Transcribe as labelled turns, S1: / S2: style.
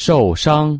S1: 受伤。